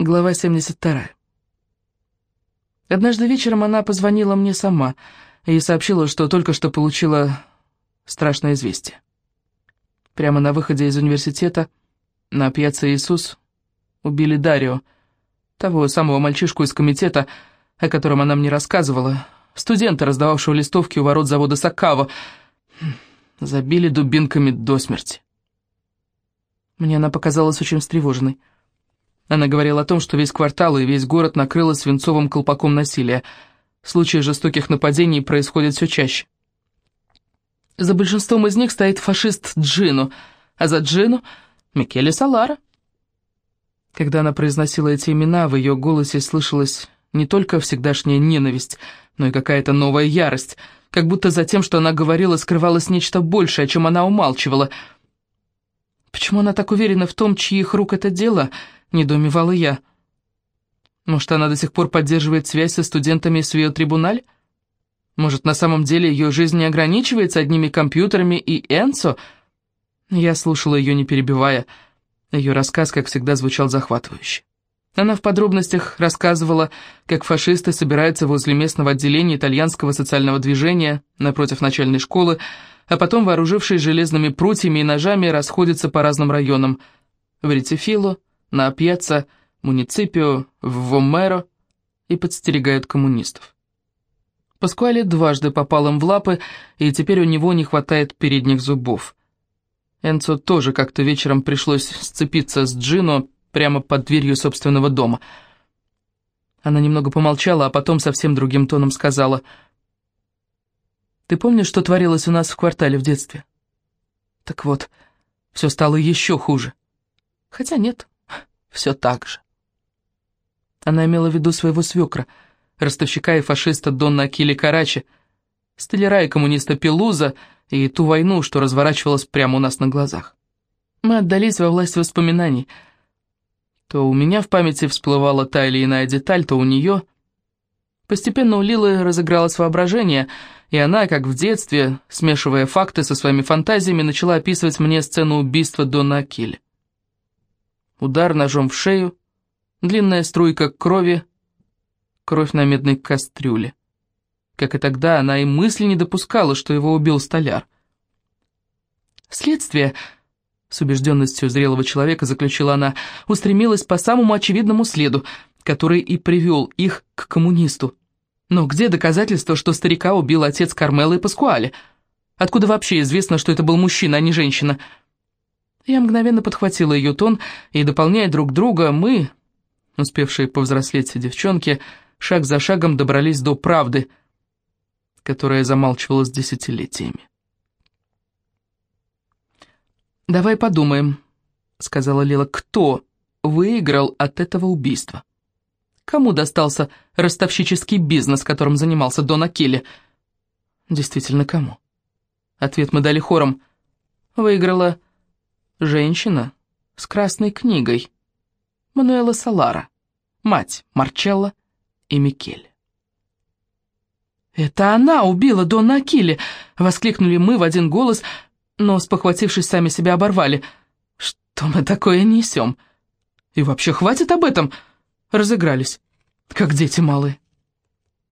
Глава 72. Однажды вечером она позвонила мне сама и сообщила, что только что получила страшное известие. Прямо на выходе из университета на пьяце Иисус убили Дарио, того самого мальчишку из комитета, о котором она мне рассказывала, студента, раздававшего листовки у ворот завода Сакаво. Забили дубинками до смерти. Мне она показалась очень встревоженной. Она говорила о том, что весь квартал и весь город накрыло свинцовым колпаком насилия. Случаи жестоких нападений происходят все чаще. За большинством из них стоит фашист Джину, а за Джину — Микеле Салара. Когда она произносила эти имена, в ее голосе слышалась не только всегдашняя ненависть, но и какая-то новая ярость, как будто за тем, что она говорила, скрывалось нечто большее, о чем она умалчивала. Почему она так уверена в том, чьих рук это дело —— недоумевала я. Может, она до сих пор поддерживает связь со студентами с Вио-трибуналь? Может, на самом деле ее жизнь не ограничивается одними компьютерами и Энсо? Я слушала ее, не перебивая. Ее рассказ, как всегда, звучал захватывающе. Она в подробностях рассказывала, как фашисты собираются возле местного отделения итальянского социального движения напротив начальной школы, а потом, вооружившись железными прутьями и ножами, расходятся по разным районам. В Рецифило, на пьяца Муниципио в Вомеро и подстерегают коммунистов. Паскуале дважды попал им в лапы, и теперь у него не хватает передних зубов. Энцо тоже как-то вечером пришлось сцепиться с Джино прямо под дверью собственного дома. Она немного помолчала, а потом совсем другим тоном сказала. «Ты помнишь, что творилось у нас в квартале в детстве?» «Так вот, все стало еще хуже. Хотя нет, все так же. Она имела в виду своего свекра, ростовщика и фашиста Донна Акили Карачи, столяра и коммуниста Пелуза и ту войну, что разворачивалась прямо у нас на глазах. Мы отдались во власть воспоминаний. То у меня в памяти всплывала та или иная деталь, то у нее... Постепенно у Лилы разыгралось воображение, и она, как в детстве, смешивая факты со своими фантазиями, начала описывать мне сцену убийства Дона Акили. Удар ножом в шею, длинная струйка крови, кровь на медной кастрюле. Как и тогда, она и мысли не допускала, что его убил столяр. Следствие, с убежденностью зрелого человека заключила она, устремилось по самому очевидному следу, который и привел их к коммунисту. Но где доказательства, что старика убил отец Кармела и Паскуале? Откуда вообще известно, что это был мужчина, а не женщина? Я мгновенно подхватила ее тон, и, дополняя друг друга, мы, успевшие повзрослеть девчонки, шаг за шагом добрались до правды, которая замалчивалась десятилетиями. «Давай подумаем», — сказала Лила, — «кто выиграл от этого убийства? Кому достался ростовщический бизнес, которым занимался Дон Акелли?» «Действительно, кому?» Ответ мы дали хором. «Выиграла Женщина с красной книгой. Мануэла Салара, мать Марчелла и Микеле. «Это она убила Дона Акили!» — воскликнули мы в один голос, но, спохватившись, сами себя оборвали. «Что мы такое несем? И вообще хватит об этом!» Разыгрались, как дети малые.